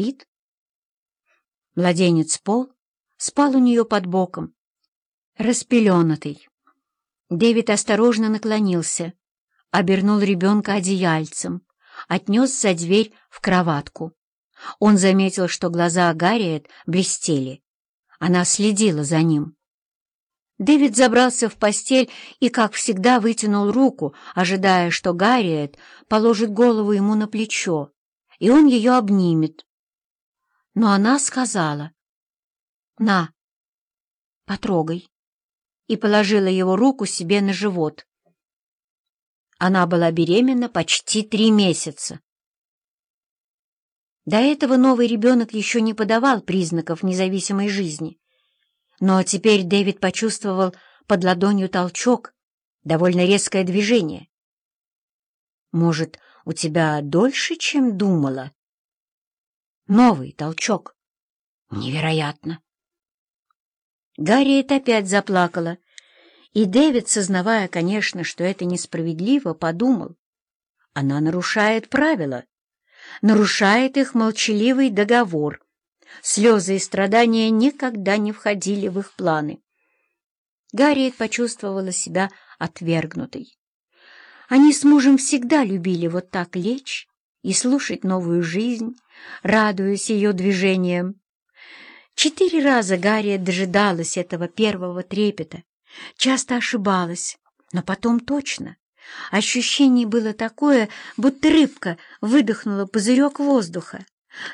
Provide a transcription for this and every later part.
спит. Младенец Пол спал у нее под боком, распеленатый. Дэвид осторожно наклонился, обернул ребенка одеяльцем, отнес за дверь в кроватку. Он заметил, что глаза Гарриет блестели. Она следила за ним. Дэвид забрался в постель и, как всегда, вытянул руку, ожидая, что Гарриет положит голову ему на плечо, и он ее обнимет. Но она сказала «На, потрогай» и положила его руку себе на живот. Она была беременна почти три месяца. До этого новый ребенок еще не подавал признаков независимой жизни. Но теперь Дэвид почувствовал под ладонью толчок, довольно резкое движение. «Может, у тебя дольше, чем думала?» Новый толчок. Невероятно. Гарриет опять заплакала, и Дэвид, сознавая, конечно, что это несправедливо, подумал. Она нарушает правила, нарушает их молчаливый договор. Слезы и страдания никогда не входили в их планы. Гарриет почувствовала себя отвергнутой. Они с мужем всегда любили вот так лечь и слушать новую жизнь, радуясь ее движениям. Четыре раза Гарриет дожидалась этого первого трепета, часто ошибалась, но потом точно. Ощущение было такое, будто рыбка выдохнула пузырек воздуха.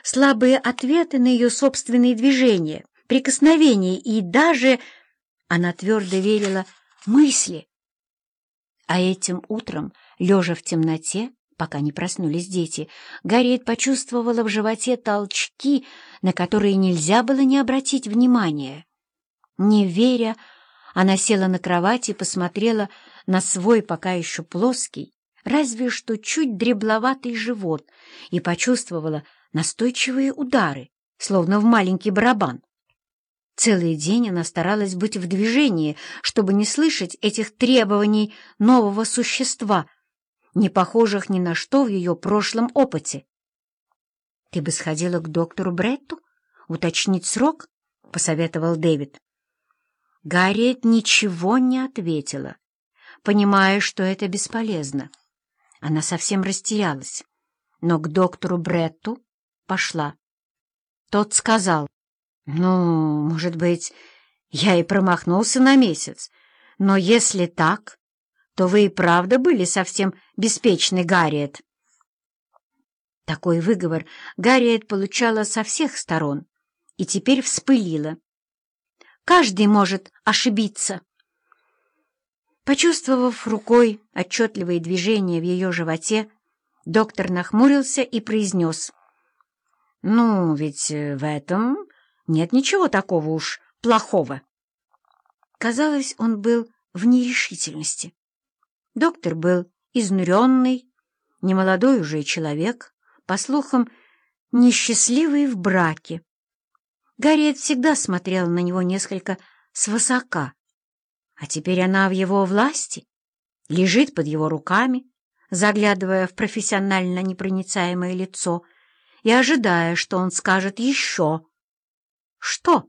Слабые ответы на ее собственные движения, прикосновения и даже, она твердо верила, мысли. А этим утром, лежа в темноте, пока не проснулись дети, Гарриет почувствовала в животе толчки, на которые нельзя было не обратить внимания. Не веря, она села на кровати и посмотрела на свой пока еще плоский, разве что чуть дребловатый живот, и почувствовала настойчивые удары, словно в маленький барабан. Целый день она старалась быть в движении, чтобы не слышать этих требований нового существа — не похожих ни на что в ее прошлом опыте. — Ты бы сходила к доктору Бретту, уточнить срок? — посоветовал Дэвид. Гарриет ничего не ответила, понимая, что это бесполезно. Она совсем растерялась, но к доктору Бретту пошла. Тот сказал, «Ну, может быть, я и промахнулся на месяц, но если так, то вы и правда были совсем беспечны, Гарриет. Такой выговор Гарриет получала со всех сторон и теперь вспылила. Каждый может ошибиться. Почувствовав рукой отчетливые движения в ее животе, доктор нахмурился и произнес. «Ну, ведь в этом нет ничего такого уж плохого». Казалось, он был в нерешительности. Доктор был изнуренный, немолодой уже человек, по слухам, несчастливый в браке. Гарриет всегда смотрела на него несколько свысока, а теперь она в его власти, лежит под его руками, заглядывая в профессионально непроницаемое лицо и ожидая, что он скажет еще. Что?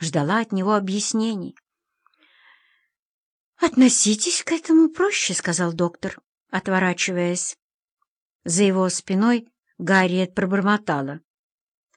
Ждала от него объяснений. «Относитесь к этому проще», — сказал доктор, отворачиваясь. За его спиной Гарриет пробормотала.